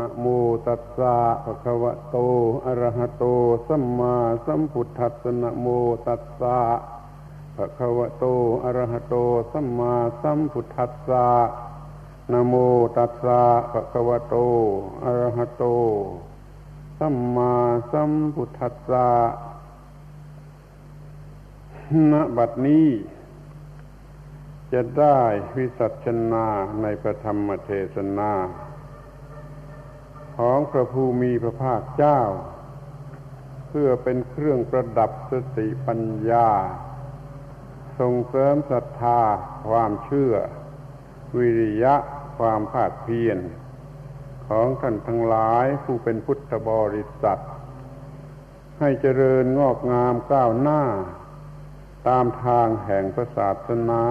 นะโมตัสสะภะคะวะโต อะระหะโต สัมมาสัมพุทธัสสะนะโมตัสสะภะคะวะโต อะระหะโต สัมมาสัมพุทธัสสะนะโมตัสสะภะคะวะโต อะระหะโต สัมมาสัมพุทธัสสะณบัดนี้จะได้วิสัชนาในพระธรรมเทศนา ของพระภูมิพระภาคเจ้า เพื่อเป็นเครื่องประดับสติปัญญา ส่งเสริมศรัทธา ความเชื่อ วิริยะความภาคเพียรของท่านทั้งหลายผู้เป็นพุทธบริษัท ให้เจริญงอกงามก้าวหน้า ตามทางแห่งพระศาสนา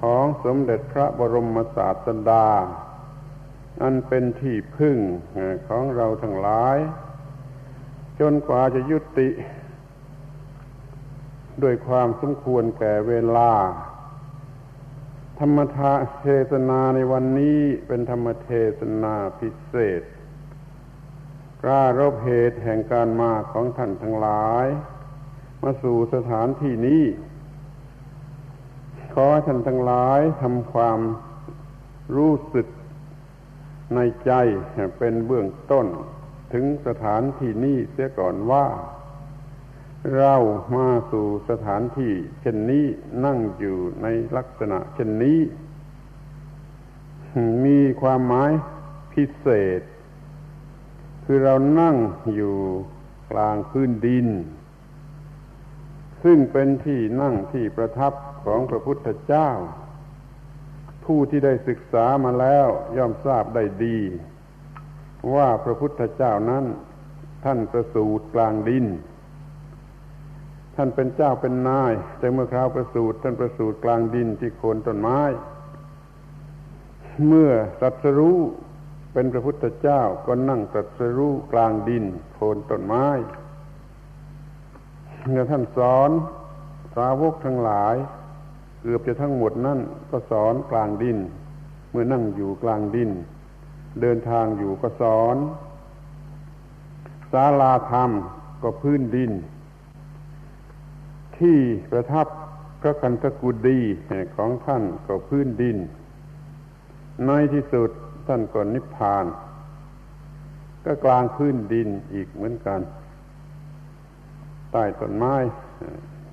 ของสมเด็จพระบรมศาสดา อันเป็นที่พึ่งของเราทั้งหลาย จนกว่าจะยุติ ด้วยความสมควรแก่เวลา ธรรมทาเทศนาในวันนี้เป็นธรรมเทศนาพิเศษรารบเหตุแห่งการมาของท่านทั้งหลาย มาสู่สถานที่นี้ ขอท่านทั้งหลายทำความรู้สึก ในใจเป็นเบื้องต้นถึงสถานที่นี้เสียก่อนว่า เรามาสู่สถานที่เช่นนี้นั่งอยู่ในลักษณะเช่นนี้ มีความหมายพิเศษ คือเรานั่งอยู่กลางพื้นดิน ซึ่งเป็นที่นั่งที่ประทับของพระพุทธเจ้า ผู้ที่ได้ศึกษามาแล้วย่อมทราบได้ดี ว่าพระพุทธเจ้านั้น ท่านประสูติกลางดิน ท่านเป็นเจ้าเป็นนาย แต่เมื่อคราวประสูติท่านประสูติกลางดินที่โคนต้นไม้ เมื่อตรัสรู้เป็นพระพุทธเจ้าก็นั่งตรัสรู้กลางดินโคนต้นไม้เมื่อท่านสอนสาวกทั้งหลาย เกือบจะทั้งหมดนั่นก็สอนกลางดิน เมื่อนั่งอยู่กลางดิน เดินทางอยู่ก็สอนศาลาธรรมก็พื้นดิน ที่ประทับพระคันธกุฎีของท่านก็พื้นดิน ในที่สุดท่านก็นิพพาน ก็กลางพื้นดินอีกเหมือนกัน ใต้ต้นไม้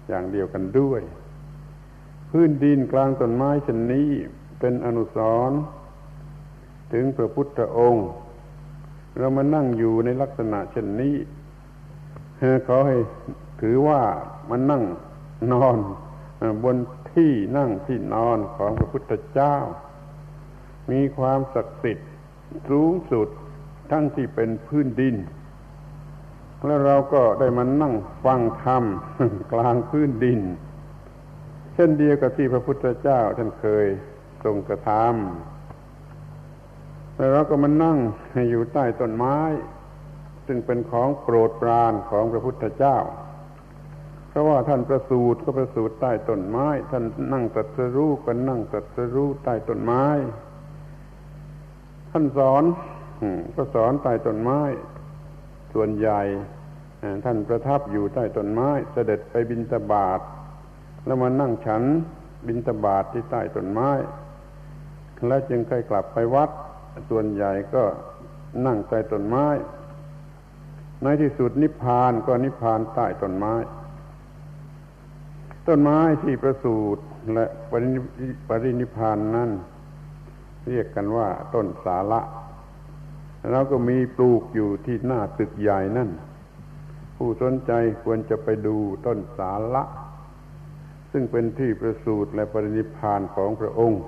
อย่างเดียวกันด้วย พื้นดินกลางต้นไม้ชนนี้เป็นอนุสรณ์ถึงพระพุทธองค์ เรามานั่งอยู่ในลักษณะเช่นนี้เขาให้ถือว่ามันนั่งนอนบนที่นั่งที่นอนของพระพุทธเจ้า มีความศักดิ์สิทธิ์สูงสุดทั้งที่เป็นพื้นดิน แล้วเราก็ได้มานั่งฟังธรรมกลางพื้นดิน ช่นเดียวกับที่พระพุทธเจ้าท่านเคยทรงกระทำแล้วเราก็มานั่งอยู่ใต้ต้นไม้ ซึ่งเป็นของโปรดปรานของพระพุทธเจ้า เพราะว่าท่านประสูติก็ประสูติใต้ต้นไม้ ท่านนั่งตัดสรู้ก็นั่งตัดสรู้ใต้ต้นไม้ ท่านสอนก็สอนใต้ต้นไม้ ส่วนใหญ่ท่านประทับอยู่ใต้ต้นไม้ เสด็จไปบินตบาท แล้วมานั่งฉันบินตบาทที่ใต้ต้นไม้ แล้วจึงค่อยกลับไปวัด ส่วนใหญ่ก็นั่งใต้ต้นไม้ ในที่สุดนิพพานก็นิพพานใต้ต้นไม้ ต้นไม้ที่ประสูติและปรินิพพานนั้นเรียกกันว่าต้นสาระเราก็มีปลูกอยู่ที่หน้าตึกใหญ่นั่น ผู้สนใจควรจะไปดูต้นสาระ ซึ่งเป็นที่ประสูติและปรินิพานของพระองค์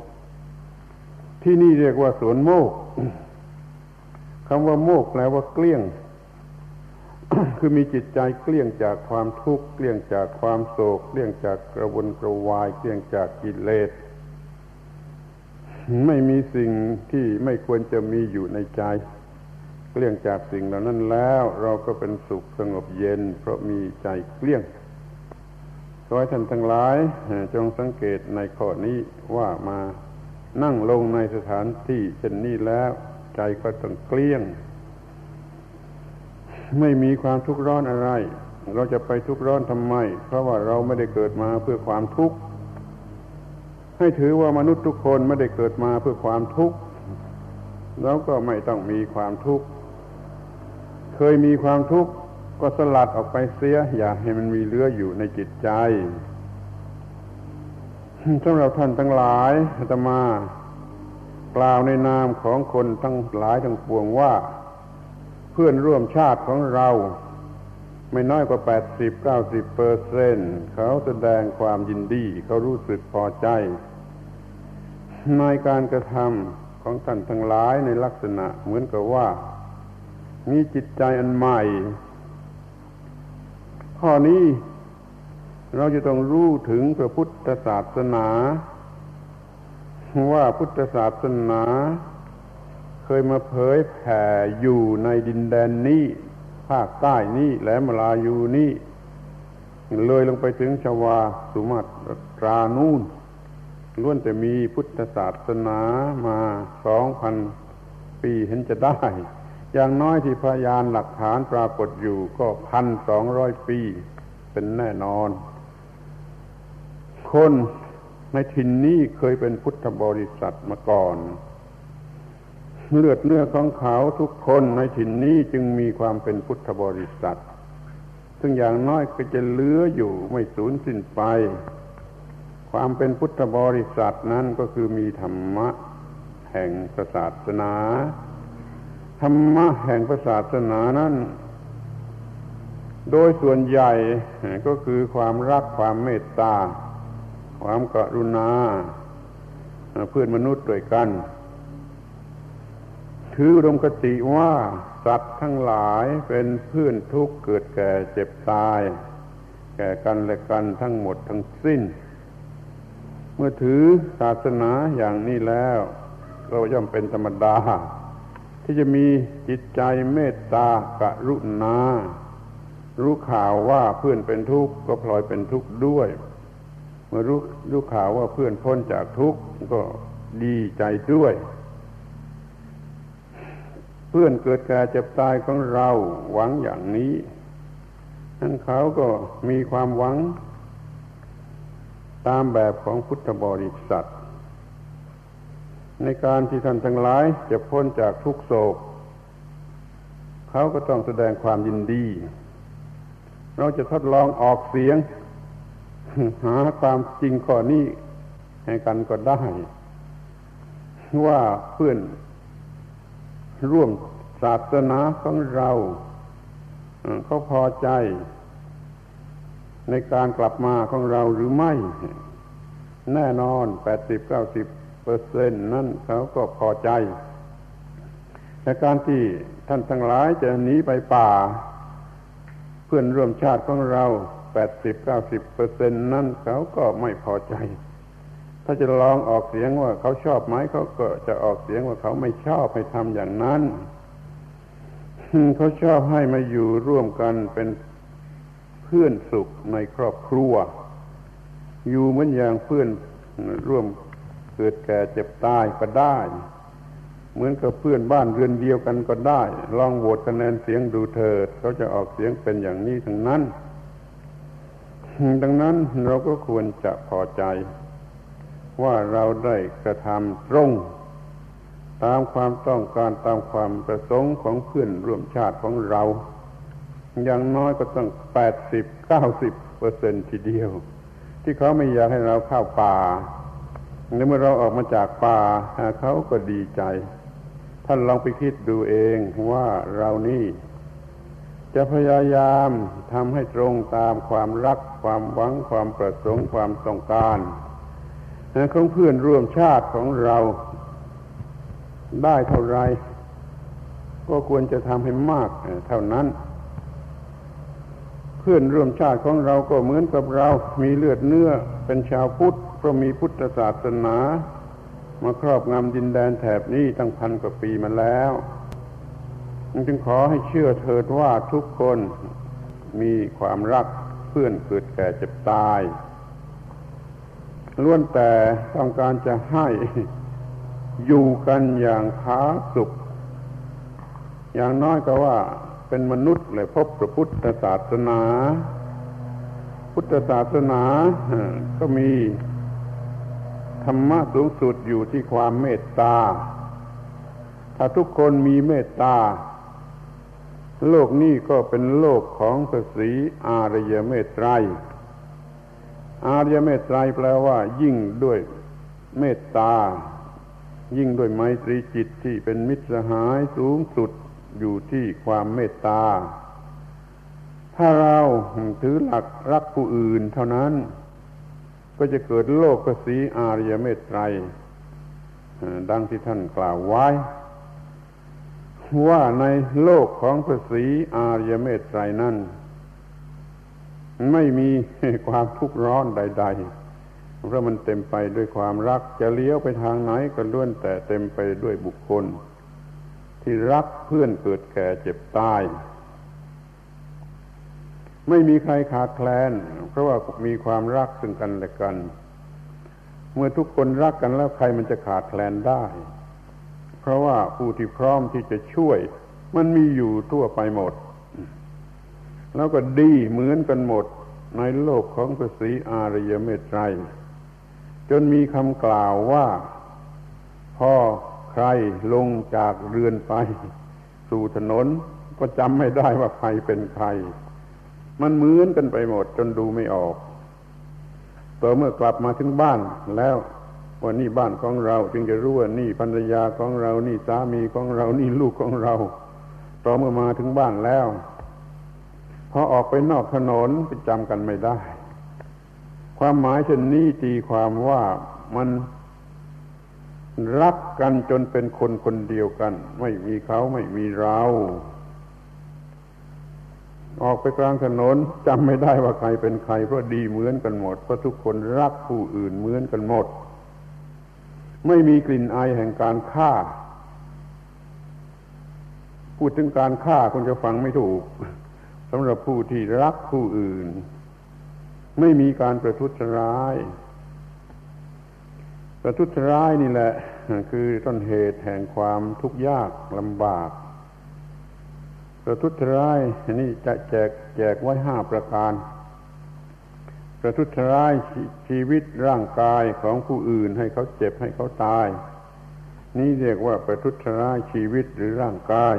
ที่นี่เรียกว่าสวนโมกคำว่าโมกแปลว่าเกลี้ยง คือมีจิตใจเกลี้ยงจากความทุกข์เกลี้ยงจากความโศก เกลี้ยงจากกระวนกระวาย เกลี้ยงจากกิเลสไม่มีสิ่งที่ไม่ควรจะมีอยู่ในใจ เกลี้ยงจากสิ่งเหล่านั้นแล้ว เราก็เป็นสุขสงบเย็น เพราะมีใจเกลี้ยง ขอให้ท่านทั้งหลาย จงสังเกตในข้อนี้ว่ามานั่งลงในสถานที่เช่นนี้แล้ว ใจก็ต้องเกลี้ยง ไม่มีความทุกข์ร้อนอะไร เราจะไปทุกข์ร้อนทำไม เพราะว่าเราไม่ได้เกิดมาเพื่อความทุกข์ให้ถือว่ามนุษย์ทุกคนไม่ได้เกิดมาเพื่อความทุกข์แล้วก็ไม่ต้องมีความทุกข์เคยมีความทุกข์ ก็สลัดออกไปเสีย อย่าให้มันมีเลืออยู่ในจิตใจสำหรับท่านทั้งหลายอาตมากล่าวในนามของคนทั้งหลายทั้งปวงว่า เพื่อนร่วมชาติของเรา ไม่น้อยกว่าแปดสิบเก้าสิบเปอร์เซนเขาแสดงความยินดี เขารู้สึกพอใจ ในการกระทำของท่านทั้งหลายในลักษณะเหมือนกับว่า มีจิตใจอันใหม่ ข้อนี้ เราจะต้องรู้ถึงพระพุทธศาสนา ว่าพุทธศาสนา เคยมาเผยแผ่อยู่ในดินแดนนี้ภาคใต้นี้แหลมลายูนี้เลยลงไปถึงชวาสุมาตรานูนล้วนแต่มีพุทธศาสนามาสองพันปีเห็นจะได้ อย่างน้อยที่พยานหลักฐานปรากฏอยู่ก็พันสองร้อยปีเป็นแน่นอน คนในถิ่นนี้เคยเป็นพุทธบริษัทมาก่อน เลือดเนื้อของเขาทุกคนในถิ่นนี้จึงมีความเป็นพุทธบริษัท ซึ่งอย่างน้อยก็จะเหลืออยู่ไม่สูญสิ้นไป ความเป็นพุทธบริษัทนั้นก็คือมีธรรมะ แห่งศาสนา ธรรมะแห่งศาสนานั้น โดยส่วนใหญ่ก็คือความรักความเมตตา ความกรุณาเพื่อนมนุษย์ด้วยกัน ถือรมกติว่าสัตว์ทั้งหลายเป็นเพื่อนทุกข์เกิดแก่เจ็บตาย แก่กันและกันทั้งหมดทั้งสิ้น เมื่อถือศาสนาอย่างนี้แล้ว ก็ย่อมเป็นธรรมดา ที่จะมีจิตใจเมตตากรุณา รู้ข่าวว่าเพื่อนเป็นทุกข์ก็พลอยเป็นทุกข์ด้วย เมื่อรู้รู้ข่าวว่าเพื่อนพ้นจากทุกข์ก็ดีใจด้วย เพื่อนเกิดแก่เจ็บตายของเราหวังอย่างนี้นั้นเขาก็มีความหวัง ตามแบบของพุทธบริษัท ในการที่ท่านทั้งหลายจะพ้นจากทุกโศก เขาก็ต้องแสดงความยินดี เราจะทดลองออกเสียง หาความจริงข้อนี้ให้กันก็ได้ ว่าเพื่อนร่วมศาสนาของเรา เขาพอใจ ในการกลับมาของเราหรือไม่ แน่นอนแปดสิบเก้าสิบ อร์เซ็นต์นั่นเขาก็พอใจแต่การที่ท่านทั้งหลายจะหนีไปป่า เพื่อนร่วมชาติของเราแปดสิบเก้าสิบเปอร์เซ็นต์นั่นเขาก็ไม่พอใจ ถ้าจะลองออกเสียงว่าเขาชอบไหมเขาก็จะออกเสียงว่าเขาไม่ชอบให้ทำอย่างนั้นเขาชอบให้มาอยู่ร่วมกันเป็นเพื่อนสุขในครอบครัว อยู่เหมือนอย่างเพื่อนร่วม กิดแก่เจ็บตายก็ได้ เหมือนกับเพื่อนบ้านเรือนเดียวกันก็ได้ ลองโหวตคะแนนเสียงดูเถิดเขาจะออกเสียงเป็นอย่างนี้ทั้งนั้น ดังนั้นเราก็ควรจะพอใจ ว่าเราได้กระทำตรง ตามความต้องการตามความประสงค์ของเพื่อนร่วมชาติของเรา อย่างน้อยก็ต้องแปดสิบเก้าสิบเปอร์เซ็นทีเดียว ที่เขาไม่อยากให้เราเข้าป่า เมื่อเราออกมาจากป่าเขาก็ดีใจ ท่านลองไปคิดดูเองว่าเรานี่ จะพยายามทำให้ตรงตามความรัก ความหวังความประสงค์ความต้องการของเพื่อนร่วมชาติของเราได้เท่าไร ก็ควรจะทำให้มากเท่านั้น เพื่อนร่วมชาติของเราก็เหมือนกับเรา มีเลือดเนื้อเป็นชาวพุทธ เพราะมีพุทธศาสนามาครอบงำดินแดนแถบนี้ตั้งพันกว่าปีมาแล้วจึงขอให้เชื่อเถิดว่าทุกคนมีความรักเพื่อนเกิดแก่เจ็บตายล้วนแต่ต้องการจะให้อยู่กันอย่างผาสุข อย่างน้อยก็ว่าเป็นมนุษย์เลยพบพระพุทธศาสนา พุทธศาสนาก็มี ธรรมะสูงสุดอยู่ที่ความเมตตา ถ้าทุกคนมีเมตตา โลกนี้ก็เป็นโลกของภาษีอารยเมตไตร อารยเมตไตรแปลว่า ยิ่งด้วยเมตตา ยิ่งด้วยไมตรีจิตที่เป็นมิตรสหายสูงสุดอยู่ที่ความเมตตา ถ้าเราถือหลักรักผู้อื่นเท่านั้น ก็จะเกิดโลกภาษีอารยเมตไตรดังที่ท่านกล่าวไว้ ว่าในโลกของภาษีอารยเมตไตรนั้น ไม่มีความทุกข์ร้อนใด ๆ เพราะมันเต็มไปด้วยความรักจะเลี้ยวไปทางไหนก็ล้วนแต่เต็มไปด้วยบุคคล ที่รักเพื่อนเกิดแก่เจ็บตาย ไม่มีใครขาดแคลน เพราะว่ามีความรักซึ่งกันและกัน เมื่อทุกคนรักกันแล้วใครมันจะขาดแคลนได้ เพราะว่าผู้ที่พร้อมที่จะช่วย มันมีอยู่ทั่วไปหมด แล้วก็ดีเหมือนกันหมดในโลกของพระศรีอารยเมตไตรจนมีคำกล่าวว่าพ่อใครลงจากเรือนไป สู่ถนนก็จำไม่ได้ว่าใครเป็นใคร มันเหมือนกันไปหมดจนดูไม่ออกต่อเมื่อกลับมาถึงบ้านแล้วว่านี่บ้านของเรา จึงจะรู้ว่านี่ภรรยาของเรา นี่สามีของเรา นี่ลูกของเรา ต่อเมื่อมาถึงบ้านแล้วพอออกไปนอกถนนไปจำกันไม่ได้ ความหมายเช่นนี้ตีความว่ามันรักกันจนเป็นคนคนเดียวกัน ไม่มีเขาไม่มีเรา ออกไปกลางถนนจำไม่ได้ว่าใครเป็นใคร เพราะดีเหมือนกันหมด เพราะทุกคนรักผู้อื่นเหมือนกันหมด ไม่มีกลิ่นอายแห่งการฆ่า พูดถึงการฆ่าคุณจะฟังไม่ถูกสำหรับผู้ที่รักผู้อื่น ไม่มีการประทุษร้าย ประทุษร้ายนี่แหละ คือต้นเหตุแห่งความทุกข์ยากลำบาก ประทุษร้ายนี่จะแจกแจกไว้ห้าประการ ประทุษร้ายชีวิตร่างกายของผู้อื่นให้เขาเจ็บให้เขาตาย นี่เรียกว่าประทุษร้ายชีวิตหรือร่างกาย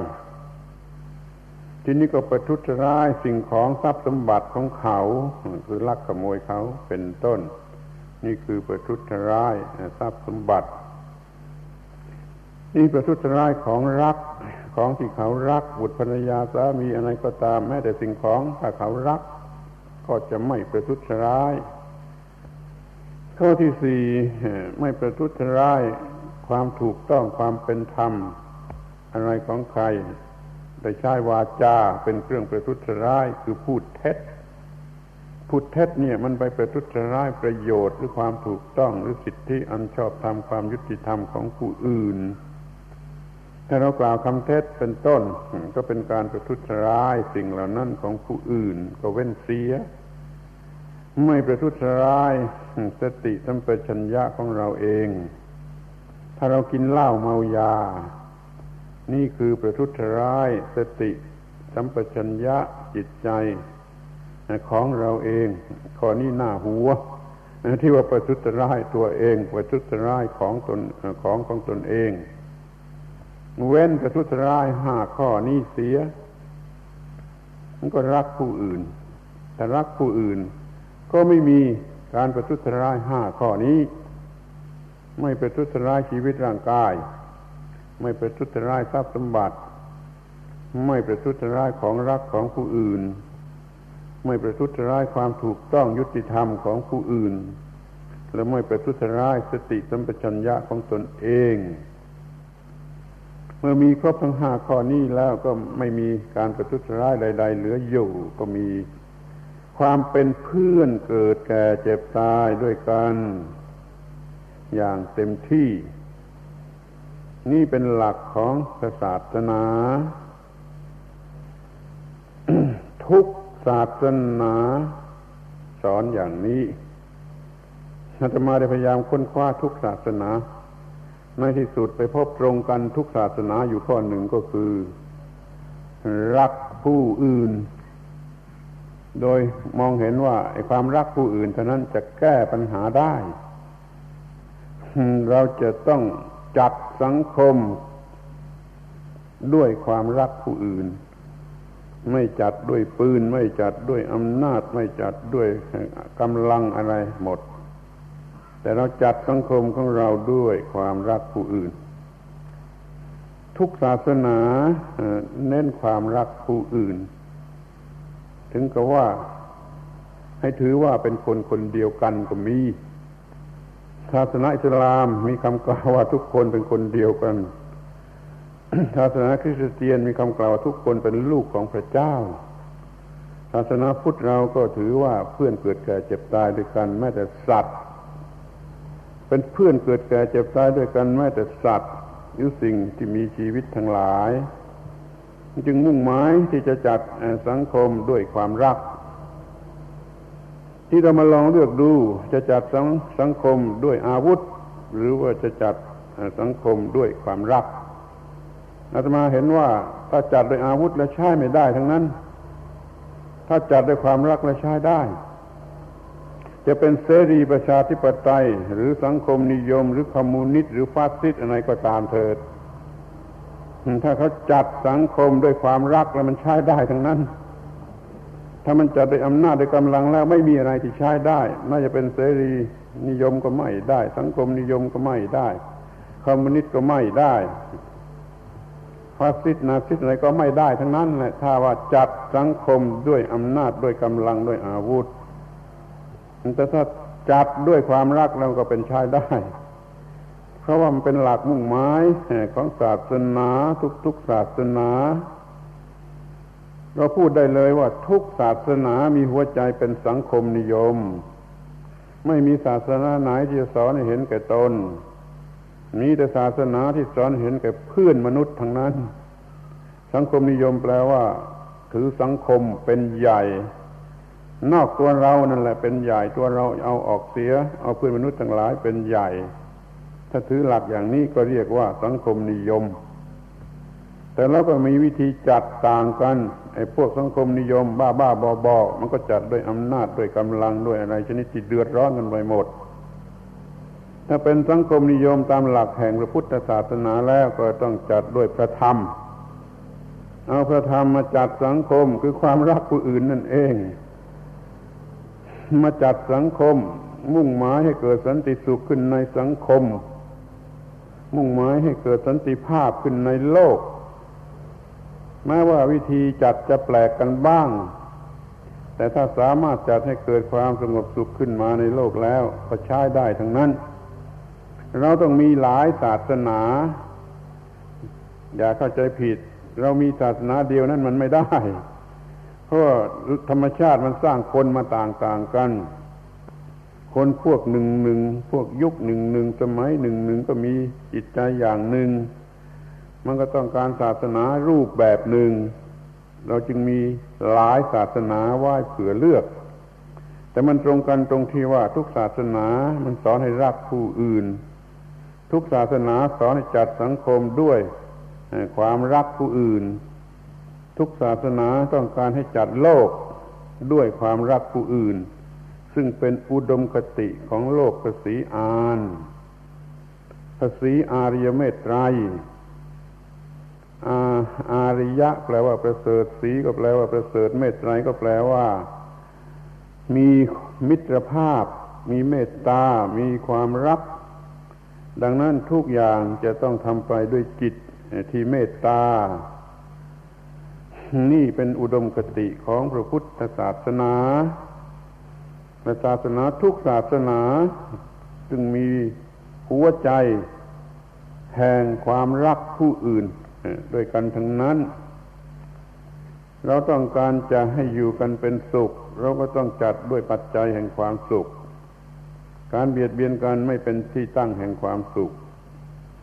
ทีนี้ก็ประทุษร้ายสิ่งของทรัพย์สมบัติของเขา คือลักขโมยเขาเป็นต้น นี่คือประทุษร้ายทรัพย์สมบัติ นี่ประทุษร้ายของรัก ของที่เขารักบุตรภรรยาสามีอะไรก็ตามแม้แต่สิ่งของถ้าเขารัก ก็จะไม่ประทุษร้าย ข้อที่สี่ไม่ประทุษร้าย ความถูกต้องความเป็นธรรม อะไรของใครได้ใช้วาจาเป็นเครื่องประทุษร้ายคือพูดเท็จพูดเท็จเนี่ยมันไปประทุษร้ายประโยชน์หรือความถูกต้องหรือสิทธิอันชอบธรรมความยุติธรรมของผู้อื่น ถ้าเรากล่าวคำเท็จเป็นต้น ก็เป็นการประทุษร้ายสิ่งเหล่านั้นของผู้อื่นก็เว้นเสีย ไม่ประทุษร้ายสติสัมปชัญญะของเราเอง ถ้าเรากินเหล้าเมายา นี่คือประทุษร้ายสติสัมปชัญญะจิตใจของเราเองข้อนี้หน้าหัวที่ว่าประทุษร้ายตัวเองประทุษร้ายของตนของของตนเอง เว้นประทุษร้ายห้าข้อนี้เสีย มันก็รักผู้อื่น แต่รักผู้อื่น ก็ไม่มีการประทุษร้ายห้าข้อนี้ ไม่ประทุษร้ายชีวิตร่างกาย ไม่ประทุษร้ายทรัพย์สมบัติ ไม่ประทุษร้ายของรักของผู้อื่น ไม่ประทุษร้ายความถูกต้องยุติธรรมของผู้อื่น และไม่ประทุษร้ายสติสัมปชัญญะของตนเอง เมื่อมีครบทั้งห้าข้อนี้แล้วก็ไม่มีการประทุษร้ายใด ๆ เหลืออยู่ก็มีความเป็นเพื่อนเกิดแก่เจ็บตายด้วยกัน อย่างเต็มที่ นี่เป็นหลักของศาสนา ทุกศาสนาสอนอย่างนี้อาตมาได้พยายามค้นคว้าทุกศาสนา ในที่สุดไปพบตรงกันทุกศาสนาอยู่ข้อหนึ่งก็คือ รักผู้อื่น โดยมองเห็นว่าไอ้ความรักผู้อื่นเท่านั้นจะแก้ปัญหาได้ เราจะต้องจัดสังคมด้วยความรักผู้อื่น ไม่จัดด้วยปืน ไม่จัดด้วยอำนาจ ไม่จัดด้วยกำลังอะไรหมด แต่เราจัดสังคมของเราด้วยความรักผู้อื่น ทุกศาสนาเน้นความรักผู้อื่น ถึงกับว่าให้ถือว่าเป็นคนคนเดียวกันก็มี ศาสนาอิสลามมีคำกล่าวว่าทุกคนเป็นคนเดียวกัน ศาสนาคริสเตียนมีคำกล่าวว่าทุกคนเป็นลูกของพระเจ้า ศาสนาพุทธเราก็ถือว่าเพื่อนเกิดแก่เจ็บตายด้วยกันแม้แต่สัตว์ เป็นเพื่อนเกิดแก่เจ็บตายด้วยกันแม้แต่สัตว์หรือสิ่งที่มีชีวิตทั้งหลาย จึงมุ่งหมายที่จะจัดสังคมด้วยความรัก ที่เรามาลองเลือกดูจะจัดสังสงคมด้วยอาวุธ หรือว่าจะจัดสังคมด้วยความรักอาตมาเห็นว่าถ้าจัดด้วยอาวุธแล้วใช้ไม่ได้ทั้งนั้น ถ้าจัดด้วยความรักแล้วใช้ได้ จะเป็นเสรีประชาธิปไตย หรือสังคมนิยม หรือคอมมิวนิสต์หรือฟาสซิสต์อะไรก็ตามเถิด ถ้าเขาจัดสังคมด้วยความรักแล้วมันใช้ได้ทั้งนั้น ถ้ามันจัดด้วยอำนาจด้วยกำลังแล้วไม่มีอะไรที่ใช้ได้ แม้จะเป็นเสรีนิยมก็ไม่ได้ สังคมนิยมก็ไม่ได้คอมมิวนิสต์ก็ไม่ได้ฟาสซิสต์นาซิสอะไรก็ไม่ได้ทั้งนั้นแหละถ้าว่าจัดสังคมด้วยอำนาจด้วยกำลังด้วยอาวุธ แต่ถ้าจัดด้วยความรักเราก็เป็นชายได้ เพราะว่ามันเป็นหลักมุ่งหมายของศาสนาทุกๆศาสนา เราพูดได้เลยว่าทุกศาสนามีหัวใจเป็นสังคมนิยม ไม่มีศาสนาไหนที่จะสอนให้เห็นแก่ตนมีแต่ศาสนาที่สอนเห็นแก่เพื่อนมนุษย์ทั้งนั้น สังคมนิยมแปลว่า ถือสังคมเป็นใหญ่ นอกตัวเรานั่นแหละเป็นใหญ่ตัวเราเอาออกเสีย เอาเพื่อนมนุษย์ทั้งหลายเป็นใหญ่ ถ้าถือหลักอย่างนี้ก็เรียกว่าสังคมนิยม แต่เราก็มีวิธีจัดต่างกันไอ้พวกสังคมนิยม บ้าบ้าบอบอมันก็จัดด้วยอำนาจด้วยกำลังด้วยอะไรชนิดที่เดือดร้อนกันไปหมด ถ้าเป็นสังคมนิยมตามหลักแห่งพระพุทธศาสนาแล้วก็ต้องจัดด้วยพระธรรม เอาพระธรรมมาจัดสังคมคือความรักผู้อื่นนั่นเอง มาจัดสังคม มุ่งหมายให้เกิดสันติสุขขึ้นในสังคม มุ่งหมายให้เกิดสันติภาพขึ้นในโลก แม้ว่าวิธีจัดจะแปลกกันบ้าง แต่ถ้าสามารถจัดให้เกิดความสงบสุขขึ้นมาในโลกแล้วก็ใช้ได้ทั้งนั้น เราต้องมีหลายศาสนา อย่าเข้าใจผิด เรามีศาสนาเดียวนั้นมันไม่ได้ เพราะธรรมชาติมันสร้างคนมาต่างๆกัน คนพวกหนึ่งหนึ่งพวกยุคหนึ่งหนึ่งสมัยหนึ่งหนึ่งก็มีจิตใจอย่างหนึ่ง มันก็ต้องการศาสนารูปแบบหนึ่ง เราจึงมีหลายศาสนาไหว้เผื่อเลือก แต่มันตรงกันตรงที่ว่าทุกศาสนามันสอนให้รักผู้อื่น ทุกศาสนาสอนให้จัดสังคมด้วยความรักผู้อื่น ทุกศาสนาต้องการให้จัดโลกด้วยความรักผู้อื่น ซึ่งเป็นอุดมคติของโลกภาษีอานภาษีอาริยเมตไตรอาอาริยะ แปลว่าประเสริฐสีก็แปลว่าประเสริฐเมตไตรก็แปลว่า มีมิตรภาพ มีเมตตา มีความรัก ดังนั้นทุกอย่างจะต้องทำไปด้วยจิตที่เมตตา นี่เป็นอุดมคติของพระพุทธศาสนาศาสนาทุกศาสนาจึงมีหัวใจ แห่งความรักผู้อื่นด้วยกันทั้งนั้น เราต้องการจะให้อยู่กันเป็นสุข เราก็ต้องจัดด้วยปัจจัยแห่งความสุข การเบียดเบียนกันไม่เป็นที่ตั้งแห่งความสุข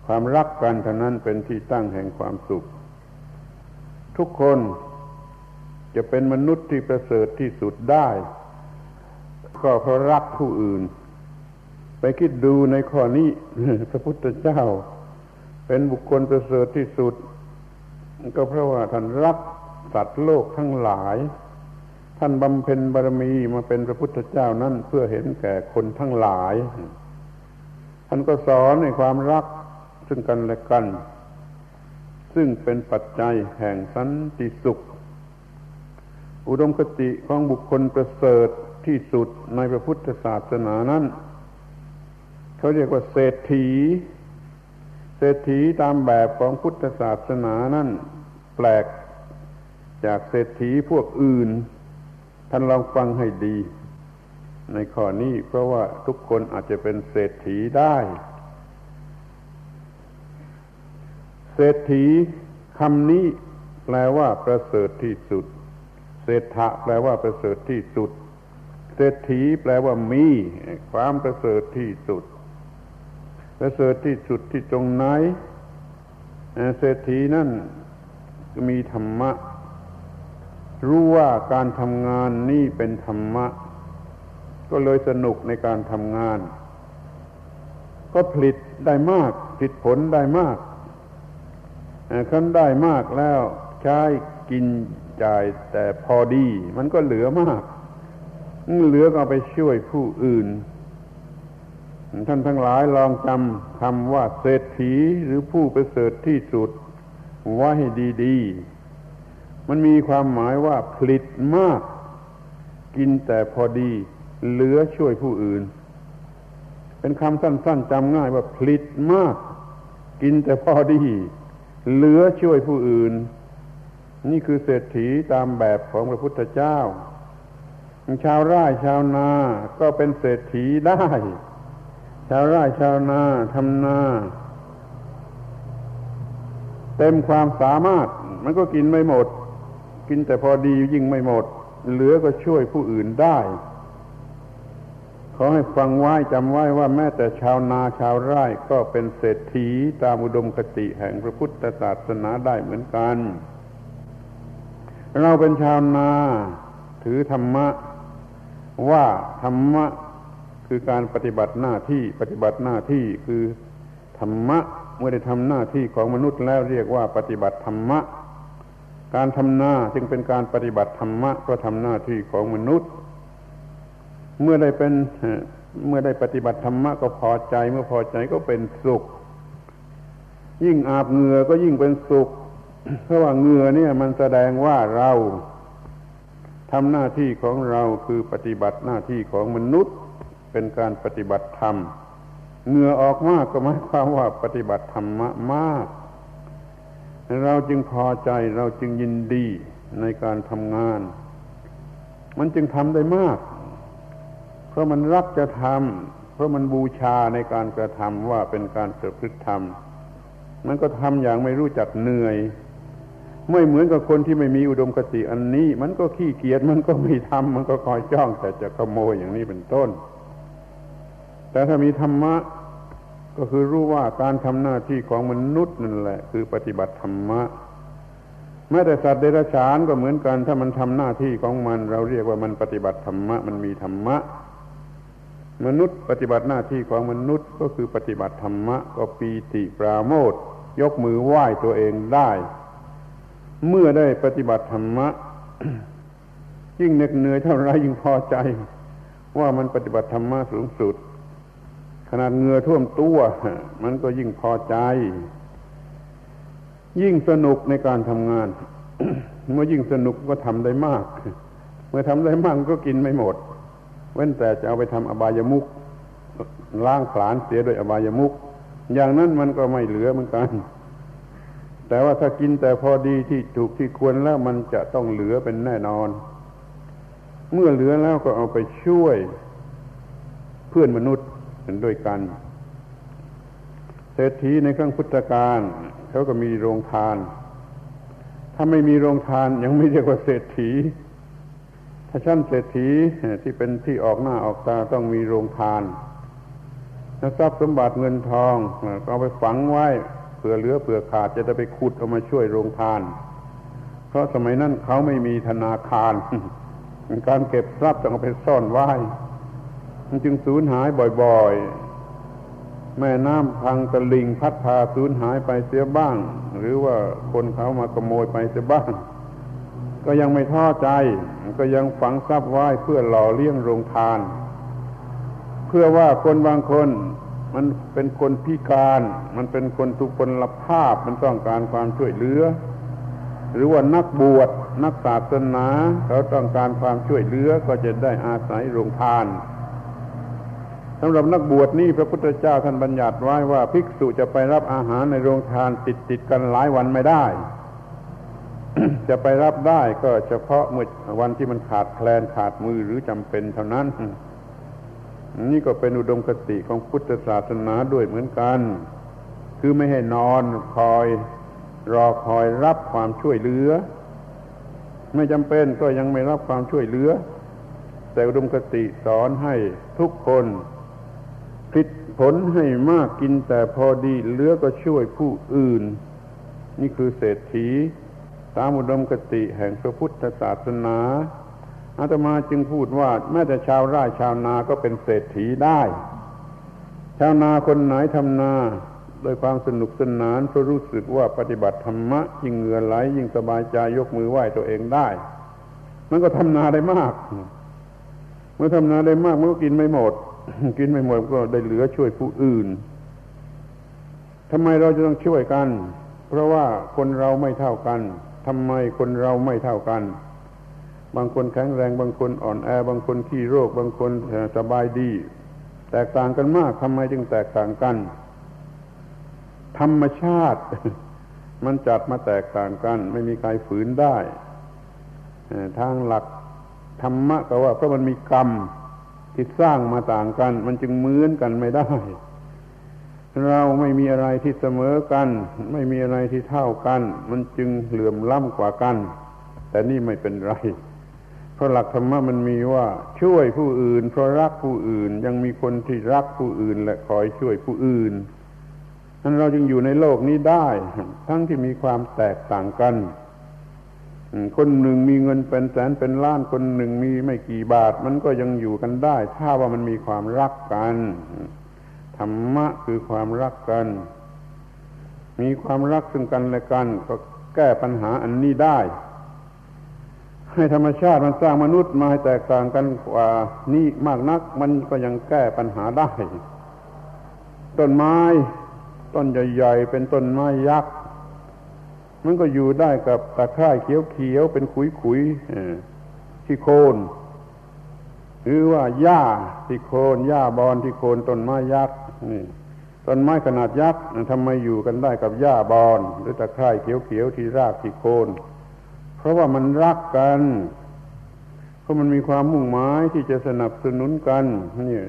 ความรักกันเท่านั้นเป็นที่ตั้งแห่งความสุข ทุกคนจะเป็นมนุษย์ที่ประเสริฐที่สุดได้ ก็เพราะรักผู้อื่น ไปคิดดูในข้อนี้ พระพุทธเจ้า เป็นบุคคลประเสริฐที่สุด ก็เพราะว่าท่านรักสัตว์โลกทั้งหลาย ท่านบำเพ็ญบารมีมาเป็นพระพุทธเจ้านั่นเพื่อเห็นแก่คนทั้งหลาย ท่านก็สอนในความรักซึ่งกันและกัน ซึ่งเป็นปัจจัยแห่งสันติสุข อุดมคติของบุคคลประเสริฐที่สุดในพระพุทธศาสนานั้น เขาเรียกว่าเศรษฐี เศรษฐีตามแบบของพุทธศาสนานั้น แปลกจากเศรษฐีพวกอื่น ท่านลองฟังให้ดี ในข้อนี้เพราะว่าทุกคนอาจจะเป็นเศรษฐีได้ เศรษฐีคำนี้แปลว่าประเสริฐที่สุด เศรษฐะแปลว่าประเสริฐที่สุด เศรษฐีแปลว่ามี ความประเสริฐที่สุด ประเสริฐที่สุดที่ตรงไหน เศรษฐีนั่นมีธรรมะ รู้ว่าการทำงานนี่เป็นธรรมะ ก็เลยสนุกในการทำงาน ก็ผลิตได้มากผลิตผลได้มาก คันได้มากแล้วใช้กินจ่ายแต่พอดี มันก็เหลือมาก เหลือก็ไปช่วยผู้อื่น ท่านทั้งหลายลองจำคำว่าเศรษฐีหรือผู้ประเสริฐที่สุดไว้ให้ดีๆ มันมีความหมายว่าผลิตมาก กินแต่พอดี เหลือช่วยผู้อื่น เป็นคำสั้นๆจำง่ายว่าผลิตมาก กินแต่พอดี เหลือช่วยผู้อื่น นี่คือเศรษฐีตามแบบของพระพุทธเจ้า ชาวไร่ชาวนาก็เป็นเศรษฐีได้ ชาวไร่ชาวนาทำนาเต็มความสามารถ มันก็กินไม่หมด กินแต่พอดียิ่งไม่หมด เหลือก็ช่วยผู้อื่นได้ ขอให้ฟังไว้จำไว้ว่าแม้แต่ชาวนาชาวไร่ก็เป็นเศรษฐีตามอุดมคติแห่งพระพุทธศาสนาได้เหมือนกัน เราเป็นชาวนาถือธรรมะ ว่าธรรมะคือการปฏิบัติหน้าที่ปฏิบัติหน้าที่คือธรรมะเมื่อได้ทำหน้าที่ของมนุษย์แล้วเรียกว่าปฏิบัติธรรมะ การทำหน้าจึงเป็นการปฏิบัติธรรมะเพราะทำหน้าที่ของมนุษย์ เมื่อได้เป็นเมื่อได้ปฏิบัติธรรมะก็พอใจ เมื่อพอใจก็เป็นสุข ยิ่งอาบเหงื่อก็ยิ่งเป็นสุข เพราะว่าเหงื่อเนี่ยมันแสดงว่าเราทำหน้าที่ของเราคือปฏิบัติหน้าที่ของมนุษย์ เป็นการปฏิบัติธรรมเหงื่อออกมากก็หมายความว่าปฏิบัติธรรมะมาก เราจึงพอใจเราจึงยินดีในการทำงาน มันจึงทำได้มาก ราะมันรักจะทำเพราะมันบูชาในการกระทำว่าเป็นการเสพฤติธรรม มันก็ทำอย่างไม่รู้จักเหนื่อย ไม่เหมือนกับคนที่ไม่มีอุดมคติอันนี้ มันก็ขี้เกียจมันก็ไม่ทำมันก็คอยจ้องแต่จะขโมยอย่างนี้เป็นต้น แต่ถ้ามีธรรมะก็คือรู้ว่าการทำหน้าที่ของมนุษย์นั่นแหละ คือปฏิบัติธรรมะแม้แต่สัตว์เดรัจฉานก็เหมือนกัน ถ้ามันทำหน้าที่ของมัน เราเรียกว่ามันปฏิบัติธรรมะ มันมีธรรมะ มนุษย์ปฏิบัติหน้าที่ของมนุษย์ก็คือปฏิบัติธรรมะก็ปีติปราโมทยกมือไหว้ตัวเองได้ เมื่อได้ปฏิบัติธรรมะ ยิ่งเหน็ดเหนื่อยเท่าไรยิ่งพอใจ ว่ามันปฏิบัติธรรมะสูงสุด ขนาดเงือท่วมตัว มันก็ยิ่งพอใจ ยิ่งสนุกในการทำงาน เมื่อยิ่งสนุกก็ทำได้มาก เมื่อทำได้มากก็กินไม่หมด ว้นแต่จะเอาไปทำอบายมุกล้างผลาญเสียโดยอบายมุกอย่างนั้นมันก็ไม่เหลือเหมือนกัน แต่ว่าถ้ากินแต่พอดีที่ถูกที่ควรแล้วมันจะต้องเหลือเป็นแน่นอน เมื่อเหลือแล้วก็เอาไปช่วยเพื่อนมนุษย์ด้วยกันเศรษฐีในครั้งพุทธกาลเขาก็มีโรงทาน ถ้าไม่มีโรงทานยังไม่เรียกว่าเศรษฐี ถ้าชั้นเศรษฐีที่เป็นที่ออกหน้าออกตาต้องมีโรงทานถ้าทรัพย์สมบัติเงินทองก็เอาไปฝังไว้เผื่อเหลือเผื่อขาดจะได้ไปขุดเอามาช่วยโรงทาน เพราะสมัยนั้นเขาไม่มีธนาคาร การเก็บทรัพย์ต้องเอาไปซ่อนไว้ มันจึงสูญหายบ่อยๆ แม่น้ำพังตะลิงพัดพาสูญหายไปเสียบ้าง หรือว่าคนเขามาขโมยไปเสียบ้าง ก็ยังไม่ท้อใจ ก็ยังฝังทรัพย์ไว้เพื่อหล่อเลี้ยงโรงทาน เพื่อว่าคนบางคนมันเป็นคนพิการ มันเป็นคนทุพลภาพ มันต้องการความช่วยเหลือ หรือว่านักบวชนักศาสนาเขาต้องการความช่วยเหลือก็จะได้อาศัยโรงทานสำหรับนักบวชนี่พระพุทธเจ้าท่านบัญญัติไว้ว่า ภิกษุจะไปรับอาหารในโรงทานติดติดกันหลายวันไม่ได้ จะไปรับได้ก็เฉพาะเมื่อวันที่มันขาดแคลนขาดมือหรือจำเป็นเท่านั้น นี่ก็เป็นอุดมคติของพุทธศาสนาด้วยเหมือนกัน คือไม่ให้นอนคอยรอคอยรับความช่วยเหลือ ไม่จำเป็นก็ยังไม่รับความช่วยเหลือ แต่อุดมคติสอนให้ทุกคนผิดผลให้มากกินแต่พอดีเหลือก็ช่วยผู้อื่น นี่คือเศรษฐีามอุดมคติแห่งพระพุทธศาสนาอาตมาจึงพูดว่าแม้แต่ชาวไร่ชาวนาก็เป็นเศรษฐีได้ ชาวนาคนไหนทำนาโดยความสนุกสนานเพราะรู้สึกว่าปฏิบัติธรรมะยิ่งเหงื่อไหลยิ่งสบายใจยกมือไหว้ตัวเองได้ มันก็ทำนาได้มาก เมื่อทำนาได้มากมันก็กินไม่หมด กินไม่หมดก็ได้เหลือช่วยผู้อื่นทำไมเราจะต้องช่วยกัน เพราะว่าคนเราไม่เท่ากัน ทำไมคนเราไม่เท่ากัน บางคนแข็งแรงบางคนอ่อนแอ บางคนขี้โรค บางคนสบายดี แตกต่างกันมากทำไมจึงแตกต่างกัน ธรรมชาติ มันจัดมาแตกต่างกัน ไม่มีใครฝืนได้ทางหลักธรรมะก็ว่าเพราะมันมีกรรมที่สร้างมาต่างกัน มันจึงเหมือนกันไม่ได้ เราไม่มีอะไรที่เสมอกัน ไม่มีอะไรที่เท่ากัน มันจึงเหลื่อมล้ำกว่ากัน แต่นี่ไม่เป็นไร เพราะหลักธรรมะมันมีว่าช่วยผู้อื่น เพราะรักผู้อื่นยังมีคนที่รักผู้อื่น และคอยช่วยผู้อื่นนั้นเราจึงอยู่ในโลกนี้ได้ ทั้งที่มีความแตกต่างกัน คนหนึ่งมีเงินเป็นแสนเป็นล้านคนหนึ่งมีไม่กี่บาท มันก็ยังอยู่กันได้ ถ้าว่ามันมีความรักกัน ธรรมะคือความรักกัน มีความรักซึ่งกันและกัน ก็แก้ปัญหาอันนี้ได้ ให้ธรรมชาติมันสร้างมนุษย์มาให้แตกต่างกันกว่านี้มากนัก มันก็ยังแก้ปัญหาได้ ต้นไม้ ต้นใหญ่ๆเป็นต้นไม้ยักษ์มันก็อยู่ได้กับตะไคร่เขียวๆเป็นขุยๆที่โคนหรือว่าหญ้าที่โคนหญ้าบอนที่โคนต้นไม้ยักษ์ นี่ต้นไม้ขนาดยักษ์ทำไมอยู่กันได้กับหญ้าบอน หรือตะไคร่เขียวๆที่รากที่โคน เพราะว่ามันรักกัน เพราะมันมีความมุ่งหมายที่จะสนับสนุนกันนี่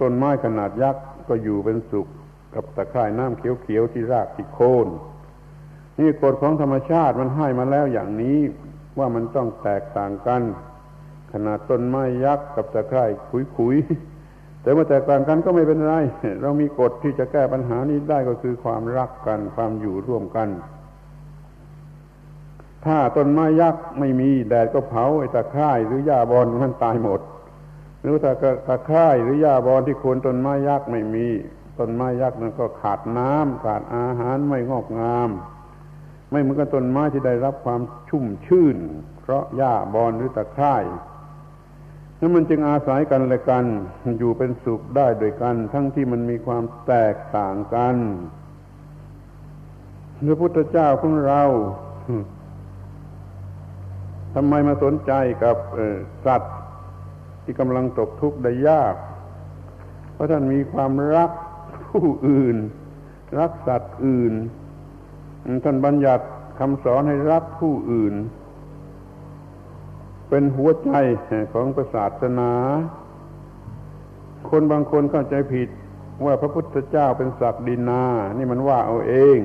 ต้นไม้ขนาดยักษ์ก็อยู่เป็นสุขกับตะไคร่น้ำเขียวๆที่รากที่โคน นี่กฎของธรรมชาติมันให้มาแล้วอย่างนี้ว่ามันต้องแตกต่างกัน ขนาดต้นไม้ยักษ์กับตะไคร่ขุยๆ แต่เมื่อแตกต่างกันก็ไม่เป็นไร เรามีกฎที่จะแก้ปัญหานี้ได้ก็คือความรักกันความอยู่ร่วมกัน ถ้าต้นไม้ยักษ์ไม่มีแดดก็เผาไอ้ตะไคร่หรือหญ้าบอนมันตายหมด หรือถ้าตะไคร่หรือหญ้าบอนที่โคนต้นไม้ยักษ์ไม่มีต้นไม้ยักษ์นั้นก็ขาดน้ำขาดอาหารไม่งอกงาม ไม่เหมือนกับต้นไม้ที่ได้รับความชุ่มชื่น เพราะหญ้าบอนหรือตะไคร่ นั้นมันจึงอาศัยกันและกัน อยู่เป็นสุขได้โดยกัน ทั้งที่มันมีความแตกต่างกันพระพุทธเจ้าของเราทำไมมาสนใจกับสัตว์ที่กำลังตกทุกข์ได้ยาก เพราะท่านมีความรักผู้อื่น รักสัตว์อื่น ท่านบัญญัติคำสอนให้รักผู้อื่น เป็นหัวใจของศาสนา คนบางคนเข้าใจผิดว่าพระพุทธเจ้าเป็นศักดินา นี่มันว่าเอาเอง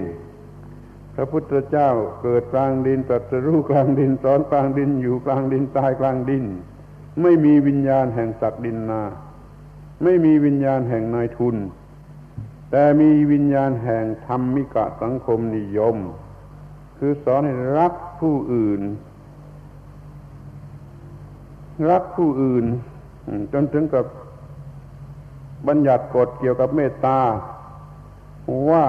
พระพุทธเจ้าเกิดกลางดินตรัสรู้กลางดินสอนกลางดินอยู่กลางดินตายกลางดิน ไม่มีวิญญาณแห่งศักดินนาไม่มีวิญญาณแห่งนายทุน แต่มีวิญญาณแห่งธรรมิกะสังคมนิยม คือสอนให้รักผู้อื่น รักผู้อื่น จนถึงกับบัญญัติกฎเกี่ยวกับเมตตา ว่า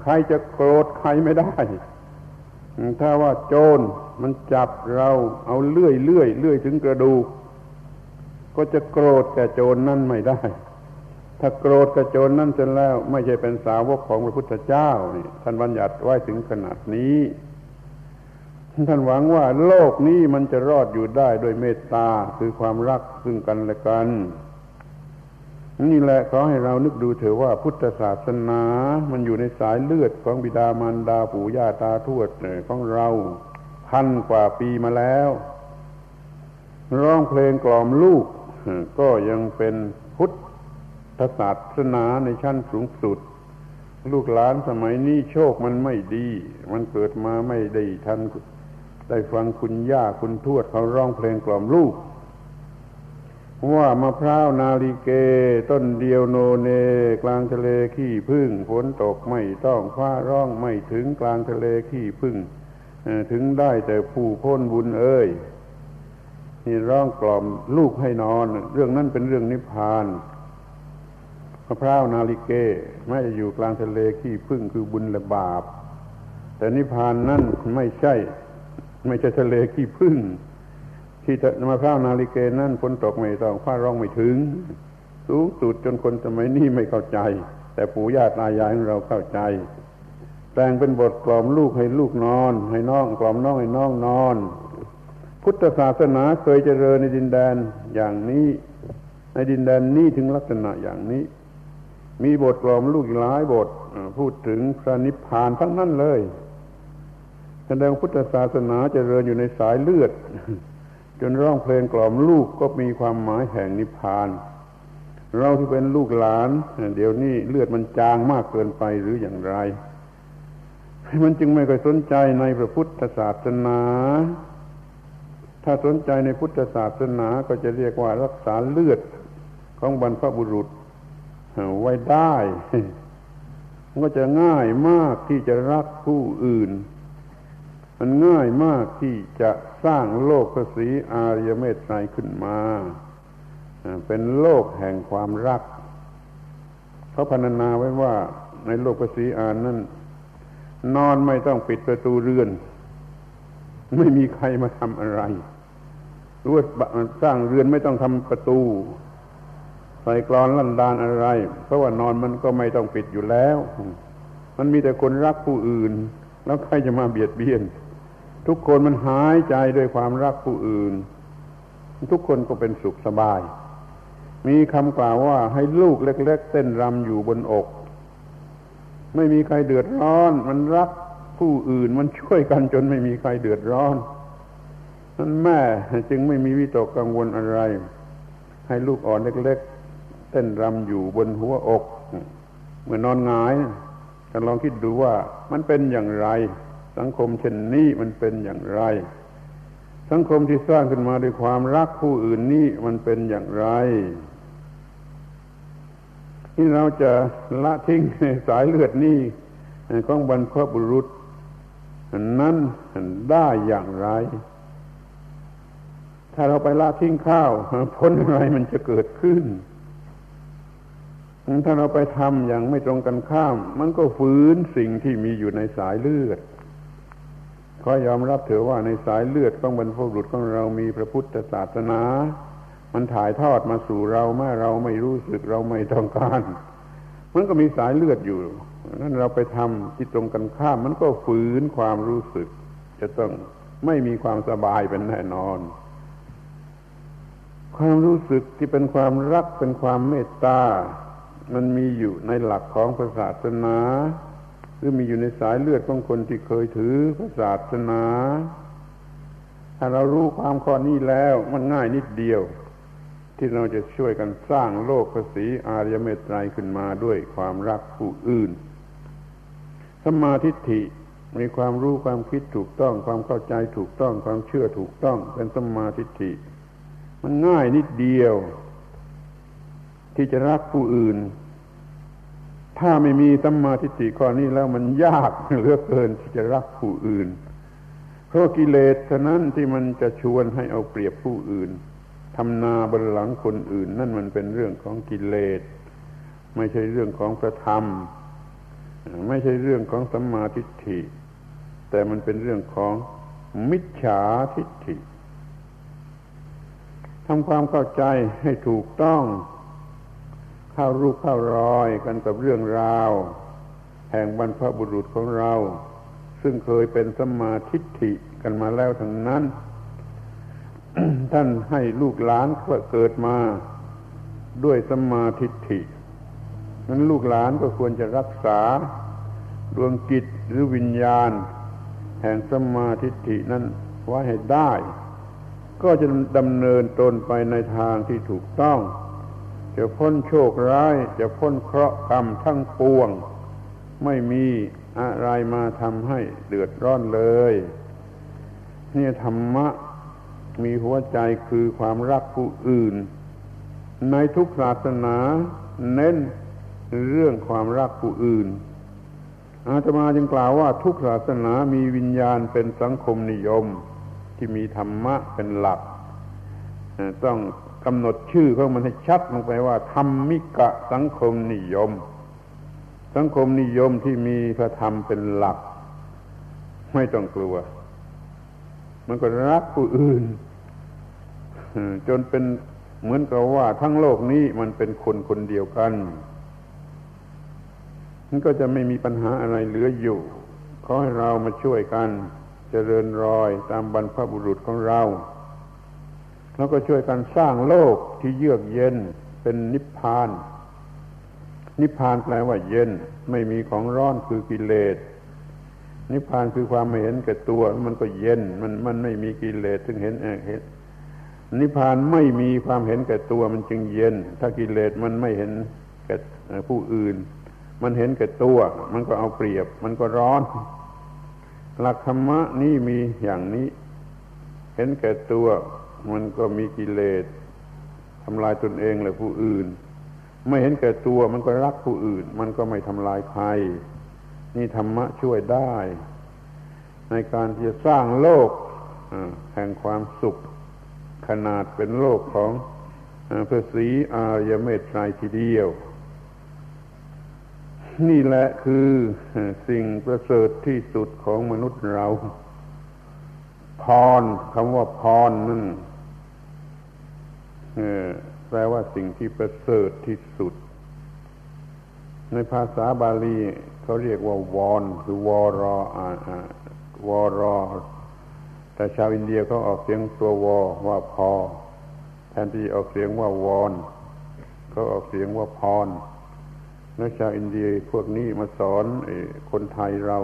ใครจะโกรธใครไม่ได้ ถ้าว่าโจรมันจับเราเอาเลื่อยเลื่อยเลื่อยถึงกระดูก ก็จะโกรธแก่โจรนั่นไม่ได้ ถ้าโกรธกับโจรนั่นเสร็จแล้ว ไม่ใช่เป็นสาวกของพระพุทธเจ้านี่ท่านบัญญัติไว้ถึงขนาดนี้ ท่านหวังว่าโลกนี้มันจะรอดอยู่ได้ด้วยเมตตาคือความรักซึ่งกันและกัน นี่แหละขอให้เรานึกดูเถอะว่าพุทธศาสนา มันอยู่ในสายเลือดของบิดามารดาปู่ย่าตาทวดของเราพันกว่าปีมาแล้ว ร้องเพลงกล่อมลูก ก็ยังเป็นพุทธศาสนาในชั้นสูงสุดลูกหลานสมัยนี้โชคมันไม่ดี มันเกิดมาไม่ได้ทัน ได้ฟังคุณย่าคุณทวดเขาร้องเพลงกล่อมลูก ว่ามะพร้าวนาลีเก ต้นเดียวโนเน กลางทะเลขี้พึ่งฝนตกไม่ต้องฟ้าร้องไม่ถึงกลางทะเลขี้พึ่งถึงได้แต่ผู้พ้นบุญเอ้ยนี่ร้องกล่อมลูกให้นอน เรื่องนั้นเป็นเรื่องนิพพานมะพร้าวนาลิเกไม่จะอยู่กลางทะเลขี้พึ่งคือบุญและบาป แต่นิพพานนั้นไม่ใช่ ไม่ใช่ทะเลขี้พึ่ง ที่มะพร้าวนาลิเกนั่นฝนตกไม่ต้องฟ้าร้องไม่ถึง สูงสุดจนคนสมัยนี้ไม่เข้าใจ แต่ปู่ย่าตายายของเราเข้าใจแต่งเป็นบทกล่อมลูกให้ลูกนอน ให้น้องกล่อมน้องให้น้องนอน พุทธศาสนาเคยเจริญในดินแดนอย่างนี้ ในดินแดนนี้ถึงลักษณะอย่างนี้ มีบทกล่อมลูกหลายบทพูดถึงพระนิพพานทั้งนั้นเลย แสดงพุทธศาสนาจเจริญอยู่ในสายเลือด จนร้องเพลงกล่อมลูกก็มีความหมายแห่งนิพพานเราที่เป็นลูกหลาน เดี๋ยวนี้เลือดมันจางมากเกินไปหรืออย่างไร มันจึงไม่ค่อยสนใจในพระพุทธศาสนา ถ้าสนใจในพุทธศาสนาก็จะเรียกว่ารักษาเลือดของบรรพบุรุษไว้ได้ มันก็จะง่ายมากที่จะรักผู้อื่น มันง่ายมากที่จะสร้างโลกภาษีอารยเมตไตรขึ้นมา เป็นโลกแห่งความรักเขาพรรณนาไว้ว่าในโลกภาษีอารนั้นนอนไม่ต้องปิดประตูเรือน ไม่มีใครมาทำอะไรรู้ว่าสร้างเรือนไม่ต้องทำประตู ใส่กรอนลั่นดานอะไร เพราะว่านอนมันก็ไม่ต้องปิดอยู่แล้ว มันมีแต่คนรักผู้อื่น แล้วใครจะมาเบียดเบียน ทุกคนมันหายใจด้วยความรักผู้อื่น ทุกคนก็เป็นสุขสบาย มีคำกล่าวว่าให้ลูกเล็ก ๆ เต้นรำอยู่บนอก ไม่มีใครเดือดร้อน มันรักผู้อื่นมันช่วยกันจนไม่มีใครเดือดร้อนนั้นแม่จึงไม่มีวิตกกังวลอะไร ให้ลูกอ่อนเล็ก ๆ เต้นรำอยู่บนหัวอก เมื่อนอนงายท่านลองคิดดูว่ามันเป็นอย่างไร สังคมเช่นนี้มันเป็นอย่างไร สังคมที่สร้างขึ้นมาด้วยความรักผู้อื่นนี้มันเป็นอย่างไร ที่เราจะละทิ้งสายเลือดนี้ของบรรพบุรุษ นั้นได้อย่างไร ถ้าเราไปละทิ้งข้าวผลอะไรมันจะเกิดขึ้นถ้าเราไปทำอย่างไม่ตรงกันข้าม มันก็ฝืนสิ่งที่มีอยู่ในสายเลือด ขอยอมรับเถอะว่าในสายเลือดของบรรพบุรุษของเรามีพระพุทธศาสนา มันถ่ายทอดมาสู่เราเมื่อเราไม่รู้สึกเราไม่ต้องการมันก็มีสายเลือดอยู่นั้นเราไปทำที่ตรงกันข้าม มันก็ฝืนความรู้สึก จะต้องไม่มีความสบายเป็นแน่นอน ความรู้สึกที่เป็นความรักเป็นความเมตตา มันมีอยู่ในหลักของศาสนา รือมีอยู่ในสายเลือดของคนที่เคยถือพระศาสนา ถ้าเรารู้ความข้อนี้แล้วมันง่ายนิดเดียว ที่เราจะช่วยกันสร้างโลกภาษีอารยเมตไตรขึ้นมาด้วยความรักผู้อื่นสมาธิฐิมีความรู้ความคิดถูกต้อง ความเข้าใจถูกต้อง ความเชื่อถูกต้อง เป็นสมาธิฐิมันง่ายนิดเดียว ที่จะรักผู้อื่น ถ้าไม่มีสัมมาทิฏฐิข้อนี้แล้วมันยากเหลือเกินที่จะรักผู้อื่น เพราะกิเลสเท่านั้นที่มันจะชวนให้เอาเปรียบผู้อื่นทำนาบนหลังคนอื่น นั่นมันเป็นเรื่องของกิเลส ไม่ใช่เรื่องของพระธรรม ไม่ใช่เรื่องของสัมมาทิฏฐิ แต่มันเป็นเรื่องของมิจฉาทิฏฐิทำความเข้าใจให้ถูกต้อง เข้ารูปเข้ารอยกันกับเรื่องราว แห่งบรรพบุรุษของเรา ซึ่งเคยเป็นสมาทิฏฐิกันมาแล้วทั้งนั้น ท่านให้ลูกหลานเกิดมาด้วยสมาทิฏฐินั้นลูกหลานก็ควรจะรักษาดวงจิตหรือวิญญาณ แห่งสมาทิฏฐินั้นไว้ให้ได้ ก็จะดำเนินตนไปในทางที่ถูกต้อง จะพ้นโชคร้าย จะพ้นเคราะห์กรรมทั้งปวง ไม่มีอะไรมาทำให้เดือดร้อนเลยนี่ธรรมะมีหัวใจคือความรักผู้อื่น ในทุกศาสนาเน้นเรื่องความรักผู้อื่น อาตมาจึงกล่าวว่าทุกศาสนามีวิญญาณเป็นสังคมนิยม ที่มีธรรมะเป็นหลัก ต้อง กำหนดชื่อของมันให้ชัดลงไปว่า ธรรมิกะสังคมนิยม สังคมนิยมที่มีพระธรรมเป็นหลัก ไม่ต้องกลัว มันก็รักผู้อื่นจนเป็นเหมือนกับว่า ทั้งโลกนี้มันเป็นคนคนเดียวกันมันก็จะไม่มีปัญหาอะไรเหลืออยู่ ขอให้เรามาช่วยกันจเจริญรอยตามบรรพบุรุษของเรา แล้วก็ช่วยกันสร้างโลกที่เยือกเย็นเป็นนิพพาน นิพพานแปลว่าเย็นไม่มีของร้อนคือกิเลส นิพพานคือความไม่เห็นแก่ตัว มันก็เย็นมันมันไม่มีกิเลสถึงเห็นเห็นนิพพานไม่มีความเห็นแก่ตัวมันจึงเย็น ถ้ากิเลสมันไม่เห็นแก่ผู้อื่น มันเห็นแก่ตัว มันก็เอาเปรียบ มันก็ร้อน หลักธรรมะนี่มีอย่างนี้ เห็นแก่ตัว มันก็มีกิเลสทำลายตนเองและผู้อื่น ไม่เห็นแก่ตัวมันก็รักผู้อื่น มันก็ไม่ทำลายใคร นี่ธรรมะช่วยได้ ในการที่จะสร้างโลกแห่งความสุข ขนาดเป็นโลกของพระศรีอารยเมตไตรทีเดียว นี่แหละคือสิ่งประเสริฐที่สุดของมนุษย์เราพรคำว่าพรนั่น แปลว่าสิ่งที่ประเสริฐที่สุด ในภาษาบาลีเขาเรียกว่าวอนคือวอรอวอรอ แต่ชาวอินเดียเขาออกเสียงตัววอว่าพอ แทนที่ออกเสียงว่าวอนเขาออกเสียงว่าพรแล้วชาวอินเดียพวกนี้มาสอนคนไทยเรา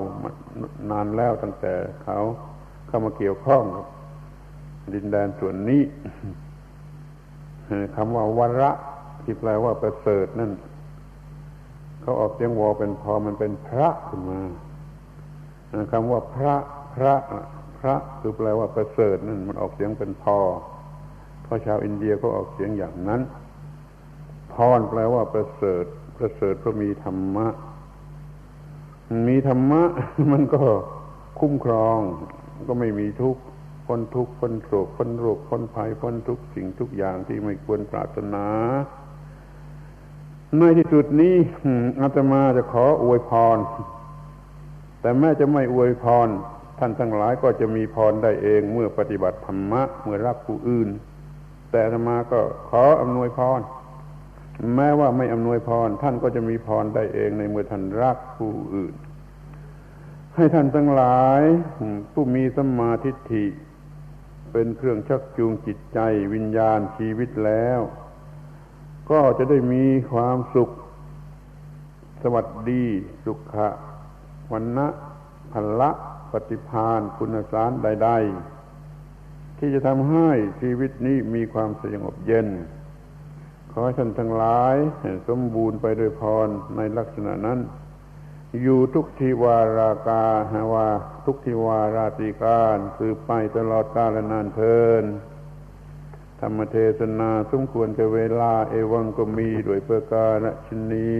นานแล้วตั้งแต่เขาเข้ามาเกี่ยวข้องกับดินแดนส่วนนี้ คำว่าวระที่แปลว่าประเสริฐนั่นเขาออกเสียงวอเป็นพอมันเป็นพระขึ้นมาคำว่าพระพระพระคือแปลว่าประเสริฐนั่นมันออกเสียงเป็นพอเพราะชาวอินเดียก็ออกเสียงอย่างนั้นพรแปลว่าประเสริฐ ประเสริฐเพราะมีธรรมะ มีธรรมะ มันก็คุ้มครอง ก็ไม่มีทุกข์ พ้นทุกข์พ้นโศกพ้นโรคพ้นภัยพ้นทุกสิ่งทุกอย่างที่ไม่ควรปรารถนา ในที่สุดนี้อาตมาจะขออวยพร แต่แม้จะไม่อวยพร ท่านทั้งหลายก็จะมีพรได้เองเมื่อปฏิบัติธรรมะเมื่อรักผู้อื่น แต่อาตมาก็ขออำนวยพรแม้ว่าไม่อำนวยพร ท่านก็จะมีพรได้เองในเมื่อท่านรักผู้อื่น ให้ท่านทั้งหลายผู้มีสมาธิ เป็นเครื่องชักจูงจิตใจวิญญาณชีวิตแล้ว ก็จะได้มีความสุข สวัสดี สุขะวันนะพัละปฏิพานคุณสารใด ๆ ที่จะทำให้ชีวิตนี้มีความสงบเย็น ขอให้ท่านทั้งหลายสมบูรณ์ไปด้วยพรในลักษณะนั้น อยู่ทุกทิวารากาหาว่าทุกทิวาราติการคือไปตลอดกาลนานเทิน ธรรมเทศนาสมควรจะเวลาเอวังก็มีด้วยเพื่อการชนี